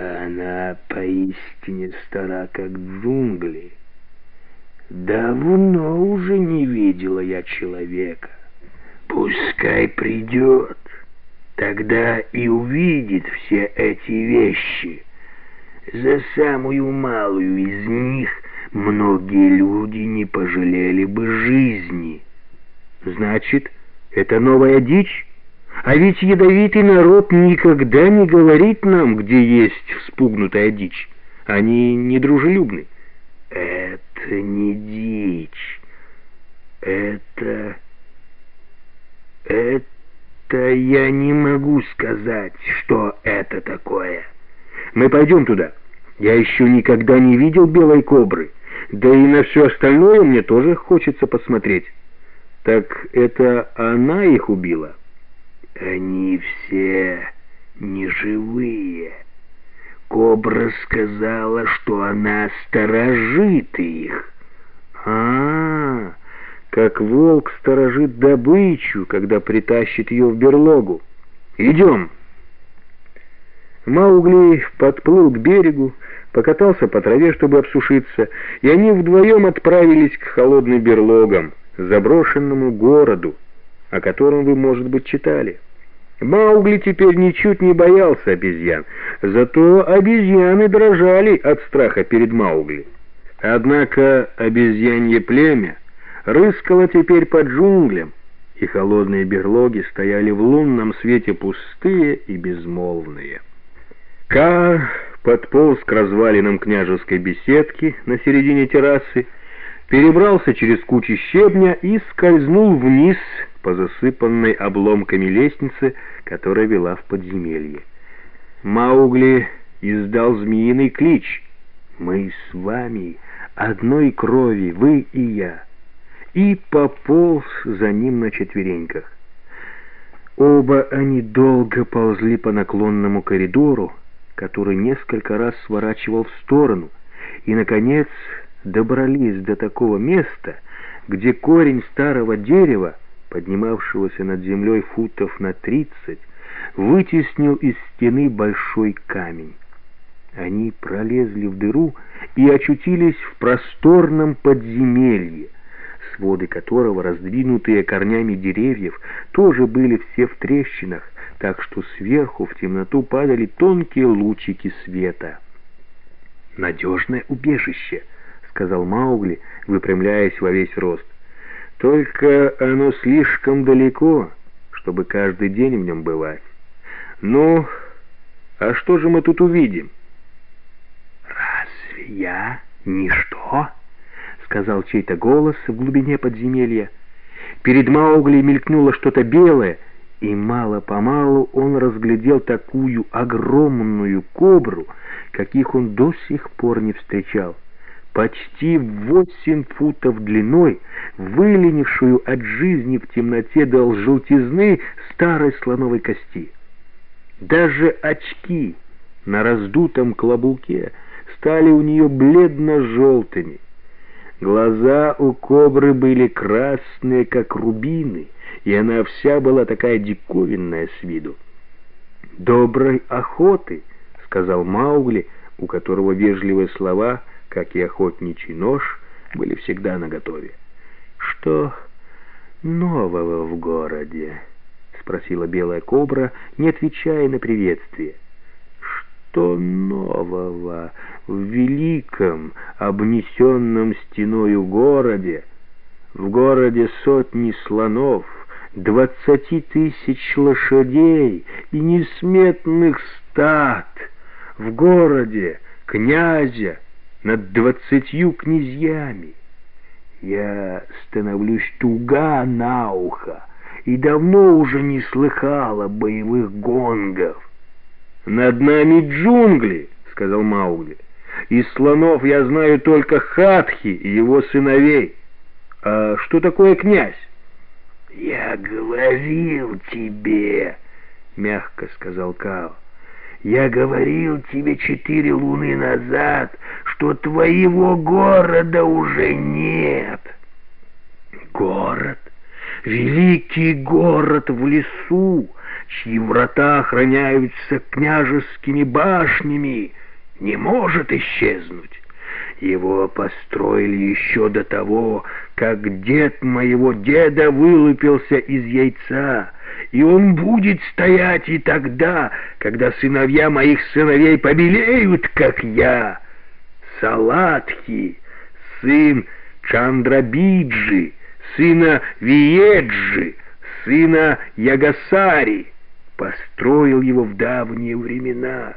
Она поистине стара, как джунгли. Давно уже не видела я человека. Пускай придет, тогда и увидит все эти вещи. За самую малую из них многие люди не пожалели бы жизни. Значит, это новая дичь? А ведь ядовитый народ никогда не говорит нам, где есть вспугнутая дичь. Они недружелюбны. Это не дичь. Это... Это я не могу сказать, что это такое. Мы пойдем туда. Я еще никогда не видел белой кобры. Да и на все остальное мне тоже хочется посмотреть. Так это она их убила? Они все неживые. Кобра сказала, что она сторожит их. А, -а, -а как волк сторожит добычу, когда притащит ее в берлогу. Идем. Маугли подплыл к берегу, покатался по траве, чтобы обсушиться, и они вдвоем отправились к холодным берлогам, заброшенному городу, о котором вы, может быть, читали. Маугли теперь ничуть не боялся обезьян, зато обезьяны дрожали от страха перед Маугли. Однако обезьянье племя рыскало теперь по джунглям, и холодные берлоги стояли в лунном свете пустые и безмолвные. Ка подполз к развалинам княжеской беседки на середине террасы, перебрался через кучи щебня и скользнул вниз по засыпанной обломками лестнице, которая вела в подземелье. Маугли издал змеиный клич «Мы с вами, одной крови, вы и я», и пополз за ним на четвереньках. Оба они долго ползли по наклонному коридору, который несколько раз сворачивал в сторону, и, наконец, добрались до такого места, где корень старого дерева поднимавшегося над землей футов на тридцать, вытеснил из стены большой камень. Они пролезли в дыру и очутились в просторном подземелье, своды которого, раздвинутые корнями деревьев, тоже были все в трещинах, так что сверху в темноту падали тонкие лучики света. «Надежное убежище», — сказал Маугли, выпрямляясь во весь рост. Только оно слишком далеко, чтобы каждый день в нем бывать. Ну, а что же мы тут увидим? «Разве я ничто?» — сказал чей-то голос в глубине подземелья. Перед Маугли мелькнуло что-то белое, и мало-помалу он разглядел такую огромную кобру, каких он до сих пор не встречал почти восемь футов длиной, выленившую от жизни в темноте до желтизны старой слоновой кости. Даже очки на раздутом клобуке стали у нее бледно-желтыми. Глаза у кобры были красные, как рубины, и она вся была такая диковинная с виду. «Доброй охоты!» — сказал Маугли, у которого вежливые слова — как и охотничий нож, были всегда наготове. «Что нового в городе?» — спросила белая кобра, не отвечая на приветствие. «Что нового в великом, обнесенном стеною городе? В городе сотни слонов, двадцати тысяч лошадей и несметных стад. В городе князя, над двадцатью князьями. Я становлюсь туга на ухо и давно уже не слыхала боевых гонгов. «Над нами джунгли», — сказал Маугли. «Из слонов я знаю только Хатхи и его сыновей. А что такое князь?» «Я говорил тебе», — мягко сказал Као. Я говорил тебе четыре луны назад, что твоего города уже нет. Город, великий город в лесу, чьи врата охраняются княжескими башнями, не может исчезнуть. Его построили еще до того, как дед моего деда вылупился из яйца, и он будет стоять и тогда, когда сыновья моих сыновей побелеют, как я. Салатхи, сын Чандрабиджи, сына Виеджи, сына Ягасари, построил его в давние времена.